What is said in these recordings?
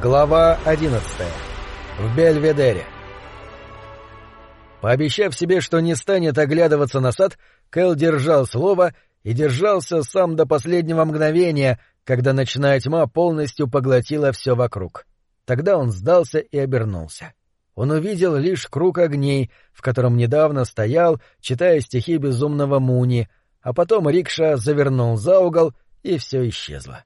Глава 11. В Бельведере. Пообещав себе, что не станет оглядываться на сад, Кэл держал слово и держался сам до последнего мгновения, когда ночная тьма полностью поглотила все вокруг. Тогда он сдался и обернулся. Он увидел лишь круг огней, в котором недавно стоял, читая стихи безумного Муни, а потом рикша завернул за угол, и все исчезло.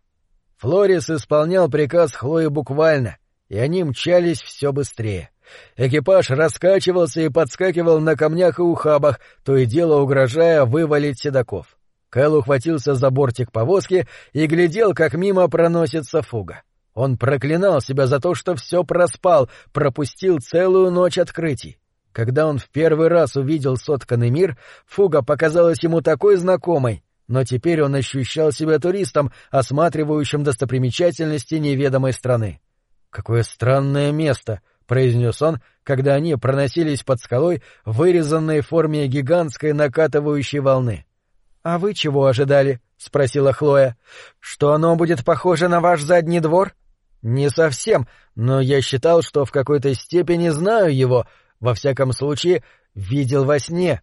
Флорис исполнял приказ Хлои буквально, и они мчались все быстрее. Экипаж раскачивался и подскакивал на камнях и ухабах, то и дело угрожая вывалить седаков. Кэл ухватился за бортик повозки и глядел, как мимо проносится фуга. Он проклинал себя за то, что все проспал, пропустил целую ночь открытий. Когда он в первый раз увидел сотканный мир, фуга показалась ему такой знакомой, но теперь он ощущал себя туристом, осматривающим достопримечательности неведомой страны. «Какое странное место!» — произнес он, когда они проносились под скалой, вырезанной в форме гигантской накатывающей волны. «А вы чего ожидали?» — спросила Хлоя. «Что оно будет похоже на ваш задний двор?» «Не совсем, но я считал, что в какой-то степени знаю его, во всяком случае, видел во сне».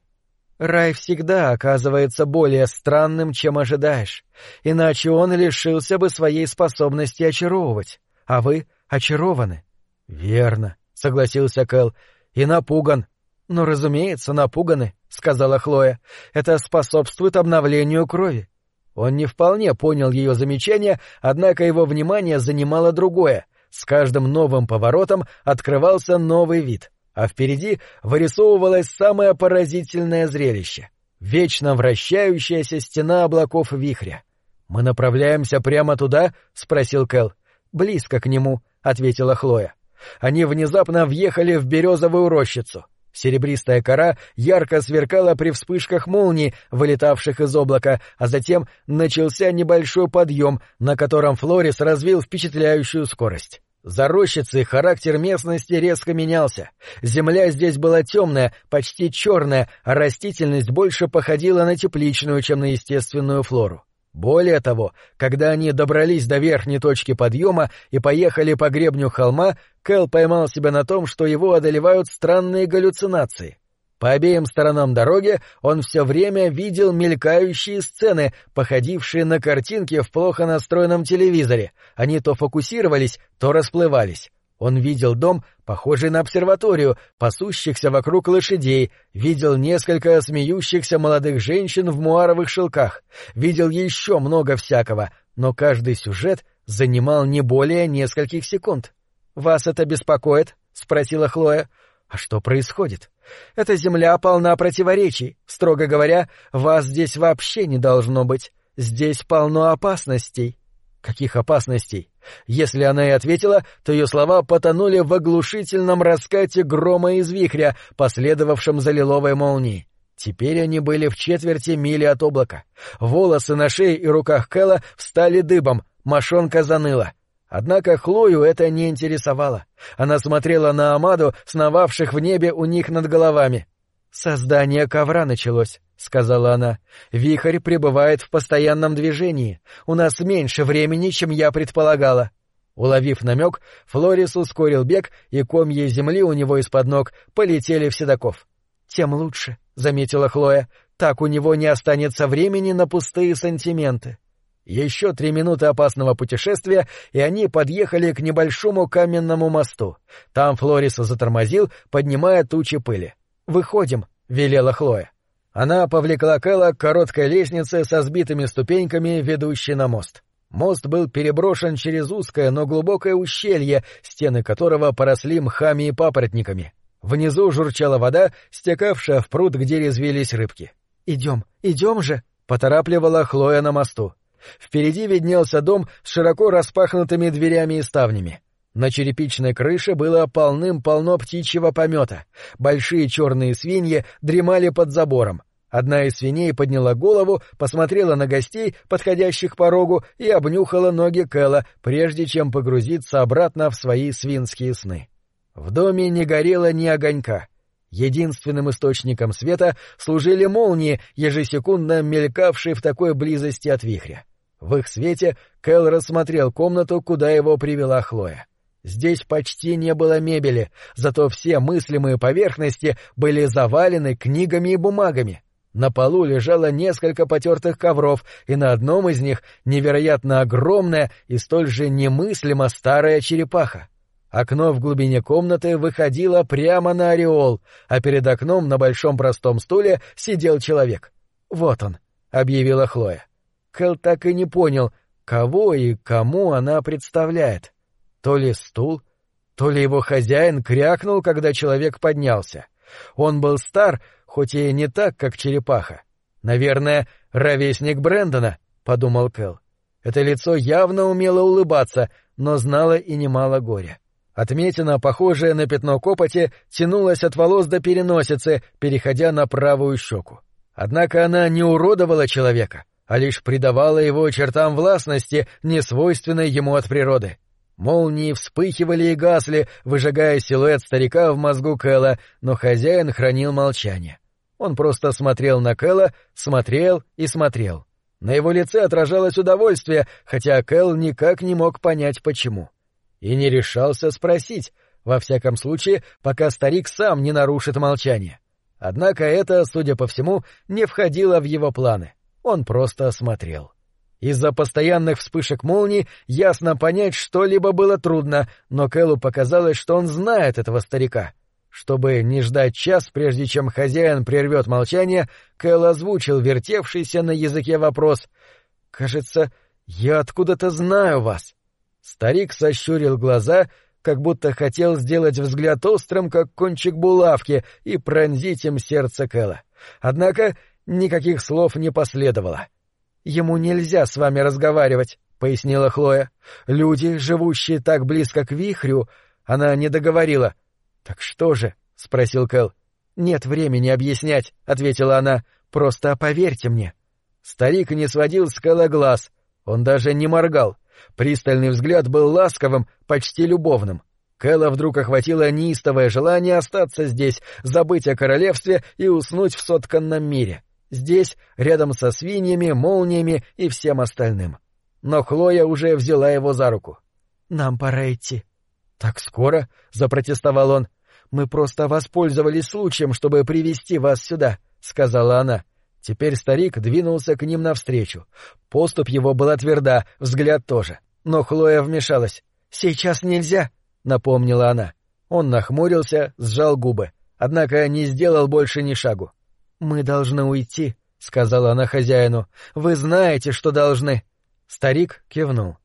Рай всегда оказывается более странным, чем ожидаешь, иначе он лишился бы своей способности очаровывать, а вы очарованы. — Верно, — согласился Кэл, — и напуган. — Ну, разумеется, напуганы, — сказала Хлоя. — Это способствует обновлению крови. Он не вполне понял ее замечание, однако его внимание занимало другое. С каждым новым поворотом открывался новый вид — а впереди вырисовывалось самое поразительное зрелище — вечно вращающаяся стена облаков вихря. «Мы направляемся прямо туда?» — спросил Кэл. «Близко к нему», — ответила Хлоя. Они внезапно въехали в березовую рощицу. Серебристая кора ярко сверкала при вспышках молний, вылетавших из облака, а затем начался небольшой подъем, на котором Флорис развил впечатляющую скорость. За рощицей характер местности резко менялся. Земля здесь была темная, почти черная, а растительность больше походила на тепличную, чем на естественную флору. Более того, когда они добрались до верхней точки подъема и поехали по гребню холма, Кэл поймал себя на том, что его одолевают странные галлюцинации. По обеим сторонам дороги он все время видел мелькающие сцены, походившие на картинки в плохо настроенном телевизоре. Они то фокусировались, то расплывались. Он видел дом, похожий на обсерваторию, пасущихся вокруг лошадей, видел несколько смеющихся молодых женщин в муаровых шелках, видел еще много всякого, но каждый сюжет занимал не более нескольких секунд. «Вас это беспокоит?» — спросила Хлоя. «А что происходит?» Эта земля полна противоречий. Строго говоря, вас здесь вообще не должно быть. Здесь полно опасностей. Каких опасностей? Если она и ответила, то ее слова потонули в оглушительном раскате грома из вихря, последовавшем за лиловой молнией. Теперь они были в четверти мили от облака. Волосы на шее и руках Кэла встали дыбом, мошонка заныла. Однако Хлою это не интересовало. Она смотрела на Амаду, сновавших в небе у них над головами. «Создание ковра началось», — сказала она. «Вихрь пребывает в постоянном движении. У нас меньше времени, чем я предполагала». Уловив намек, Флорис ускорил бег, и комья земли у него из-под ног полетели в седаков. «Тем лучше», — заметила Хлоя. «Так у него не останется времени на пустые сантименты». Еще три минуты опасного путешествия, и они подъехали к небольшому каменному мосту. Там Флорис затормозил, поднимая тучи пыли. «Выходим», — велела Хлоя. Она повлекла Кэлла к короткой лестнице со сбитыми ступеньками, ведущей на мост. Мост был переброшен через узкое, но глубокое ущелье, стены которого поросли мхами и папоротниками. Внизу журчала вода, стекавшая в пруд, где резвились рыбки. «Идем, идем же!» — поторапливала Хлоя на мосту. Впереди виднелся дом с широко распахнутыми дверями и ставнями. На черепичной крыше было полным-полно птичьего помета. Большие черные свиньи дремали под забором. Одна из свиней подняла голову, посмотрела на гостей, подходящих порогу, и обнюхала ноги Кэла, прежде чем погрузиться обратно в свои свинские сны. В доме не горело ни огонька. Единственным источником света служили молнии, ежесекундно мелькавшие в такой близости от вихря. В их свете Кэл рассмотрел комнату, куда его привела Хлоя. Здесь почти не было мебели, зато все мыслимые поверхности были завалены книгами и бумагами. На полу лежало несколько потертых ковров, и на одном из них невероятно огромная и столь же немыслимо старая черепаха. Окно в глубине комнаты выходило прямо на ореол, а перед окном на большом простом стуле сидел человек. «Вот он», — объявила Хлоя. Кэл так и не понял, кого и кому она представляет. То ли стул, то ли его хозяин крякнул, когда человек поднялся. Он был стар, хоть и не так, как черепаха. Наверное, ровесник Брэндона, — подумал Кэл. Это лицо явно умело улыбаться, но знало и немало горя. Отметина, похожая на пятно копоти, тянулась от волос до переносицы, переходя на правую щеку. Однако она не уродовала человека, а лишь придавала его чертам властности, несвойственной ему от природы. Молнии вспыхивали и гасли, выжигая силуэт старика в мозгу Кэла, но хозяин хранил молчание. Он просто смотрел на Кэла, смотрел и смотрел. На его лице отражалось удовольствие, хотя Кэл никак не мог понять, почему. И не решался спросить, во всяком случае, пока старик сам не нарушит молчание. Однако это, судя по всему, не входило в его планы. Он просто смотрел. Из-за постоянных вспышек молний ясно понять что-либо было трудно, но Кэллу показалось, что он знает этого старика. Чтобы не ждать час, прежде чем хозяин прервет молчание, Кэл озвучил вертевшийся на языке вопрос. «Кажется, я откуда-то знаю вас». Старик сощурил глаза, как будто хотел сделать взгляд острым, как кончик булавки, и пронзить им сердце Кэла. Однако никаких слов не последовало. — Ему нельзя с вами разговаривать, пояснила Хлоя. Люди, живущие так близко к вихрю, она не договорила. Так что же? спросил Кэл. Нет времени объяснять, ответила она. Просто поверьте мне. Старик не сводил с Кэла глаз. Он даже не моргал. Пристальный взгляд был ласковым, почти любовным. Кэла вдруг охватило неистовое желание остаться здесь, забыть о королевстве и уснуть в сотканном мире. Здесь, рядом со свиньями, молниями и всем остальным. Но Хлоя уже взяла его за руку. «Нам пора идти». «Так скоро?» — запротестовал он. «Мы просто воспользовались случаем, чтобы привести вас сюда», — сказала она. Теперь старик двинулся к ним навстречу. Поступ его была тверда, взгляд тоже. Но Хлоя вмешалась. «Сейчас нельзя», — напомнила она. Он нахмурился, сжал губы, однако не сделал больше ни шагу. «Мы должны уйти», — сказала она хозяину. «Вы знаете, что должны». Старик кивнул.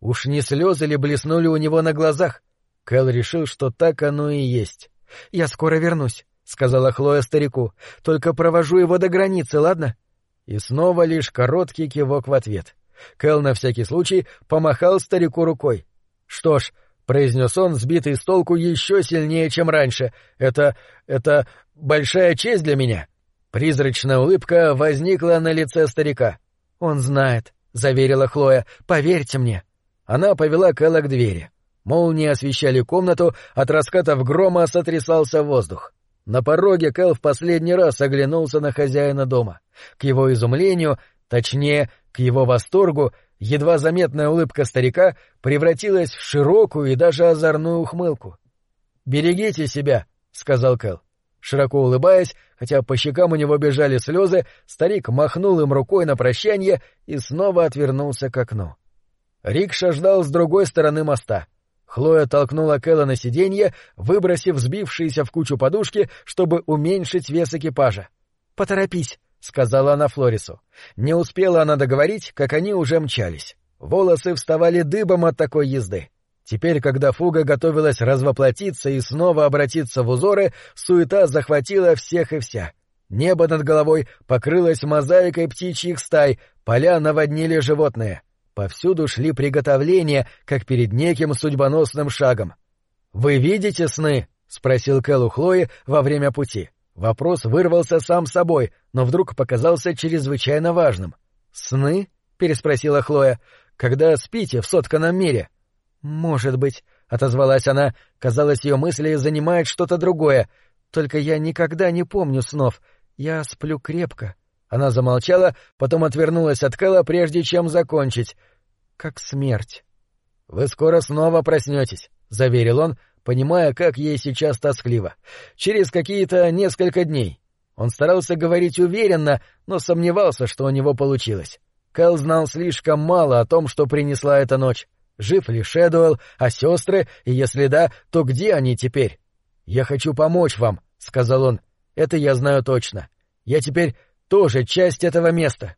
Уж не слезы ли блеснули у него на глазах? Кэл решил, что так оно и есть. «Я скоро вернусь», — сказала Хлоя старику. «Только провожу его до границы, ладно?» И снова лишь короткий кивок в ответ. Кэл на всякий случай помахал старику рукой. «Что ж», — произнес он, сбитый с толку еще сильнее, чем раньше, — «это... это большая честь для меня». Призрачная улыбка возникла на лице старика. «Он знает», — заверила Хлоя, — «поверьте мне». Она повела Кэлла к двери. Молнии освещали комнату, от раскатов грома сотрясался воздух. На пороге Кэл в последний раз оглянулся на хозяина дома. К его изумлению, точнее, к его восторгу, едва заметная улыбка старика превратилась в широкую и даже озорную ухмылку. «Берегите себя», — сказал Кэл. Широко улыбаясь, хотя по щекам у него бежали слезы, старик махнул им рукой на прощание и снова отвернулся к окну. Рикша ждал с другой стороны моста. Хлоя толкнула Кэлла на сиденье, выбросив сбившиеся в кучу подушки, чтобы уменьшить вес экипажа. «Поторопись», — сказала она Флорису. Не успела она договорить, как они уже мчались. Волосы вставали дыбом от такой езды. Теперь, когда фуга готовилась развоплотиться и снова обратиться в узоры, суета захватила всех и вся. Небо над головой покрылось мозаикой птичьих стай, поля наводнили животные. Повсюду шли приготовления, как перед неким судьбоносным шагом. «Вы видите сны?» — спросил Кэл у Хлои во время пути. Вопрос вырвался сам собой, но вдруг показался чрезвычайно важным. «Сны?» — переспросила Хлоя. «Когда спите в сотканном мире?» «Может быть», — отозвалась она, казалось, ее мысли занимают что-то другое. «Только я никогда не помню снов. Я сплю крепко». Она замолчала, потом отвернулась от Кэлла, прежде чем закончить. «Как смерть». «Вы скоро снова проснетесь», — заверил он, понимая, как ей сейчас тоскливо. «Через какие-то несколько дней». Он старался говорить уверенно, но сомневался, что у него получилось. Кэл знал слишком мало о том, что принесла эта ночь. Жив ли Шэдуэлл, а сестры, и если да, то где они теперь? «Я хочу помочь вам», — сказал он. «Это я знаю точно. Я теперь тоже часть этого места».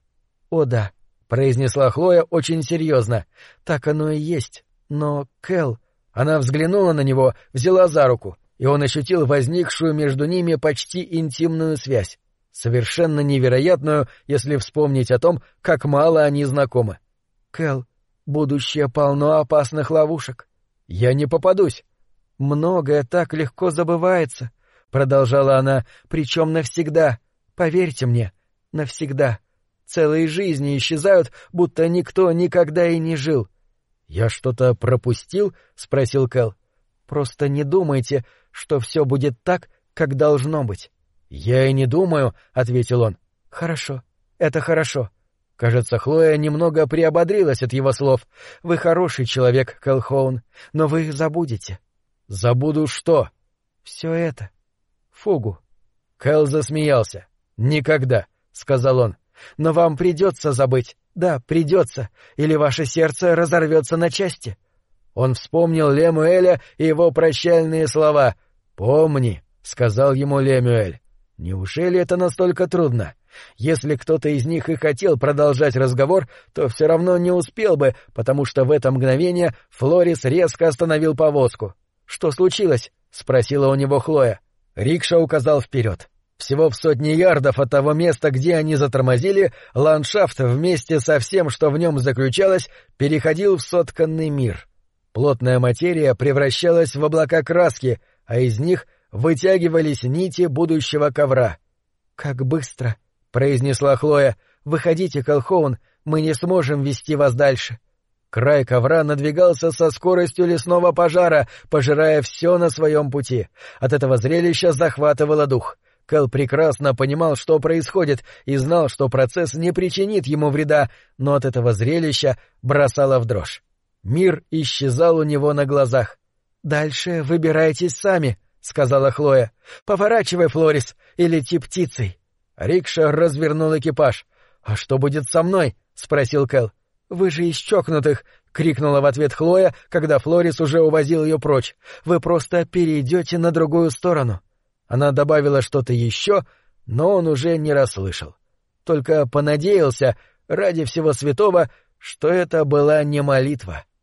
«О да», — произнесла Хлоя очень серьезно. «Так оно и есть. Но, Кэл...» Она взглянула на него, взяла за руку, и он ощутил возникшую между ними почти интимную связь. Совершенно невероятную, если вспомнить о том, как мало они знакомы. «Кэл, будущее полно опасных ловушек. Я не попадусь. Многое так легко забывается», — продолжала она, — «причем навсегда. Поверьте мне, навсегда. Целые жизни исчезают, будто никто никогда и не жил. «Я что-то пропустил?» — спросил Кэл. «Просто не думайте, что все будет так, как должно быть». «Я и не думаю», — ответил он. «Хорошо, это хорошо». Кажется, Хлоя немного приободрилась от его слов. «Вы хороший человек, Кэлхоун, но вы забудете». «Забуду что?» «Все это. Фугу». Кэл засмеялся. «Никогда», — сказал он. «Но вам придется забыть. Да, придется, или ваше сердце разорвется на части. Он вспомнил Лемуэля и его прощальные слова. «Помни», — сказал ему Лемуэль. Неужели это настолько трудно? Если кто-то из них и хотел продолжать разговор, то все равно не успел бы, потому что в это мгновение Флорис резко остановил повозку. «Что случилось?» — спросила у него Хлоя. Рикша указал вперед. Всего в сотни ярдов от того места, где они затормозили, ландшафт вместе со всем, что в нем заключалось, переходил в сотканный мир. Плотная материя превращалась в облака краски, а из них вытягивались нити будущего ковра. «Как быстро!» — произнесла Хлоя. «Выходите, Колхоун, мы не сможем вести вас дальше». Край ковра надвигался со скоростью лесного пожара, пожирая все на своем пути. От этого зрелища захватывало дух — Кэл прекрасно понимал, что происходит, и знал, что процесс не причинит ему вреда, но от этого зрелища бросало в дрожь. Мир исчезал у него на глазах. «Дальше выбирайтесь сами», — сказала Хлоя. «Поворачивай, Флорис, и лети птицей». Рикша развернул экипаж. «А что будет со мной?» — спросил Кэл. «Вы же из чокнутых!» — крикнула в ответ Хлоя, когда Флорис уже увозил ее прочь. «Вы просто перейдете на другую сторону». Она добавила что-то еще, но он уже не расслышал. Только понадеялся, ради всего святого, что это была не молитва. —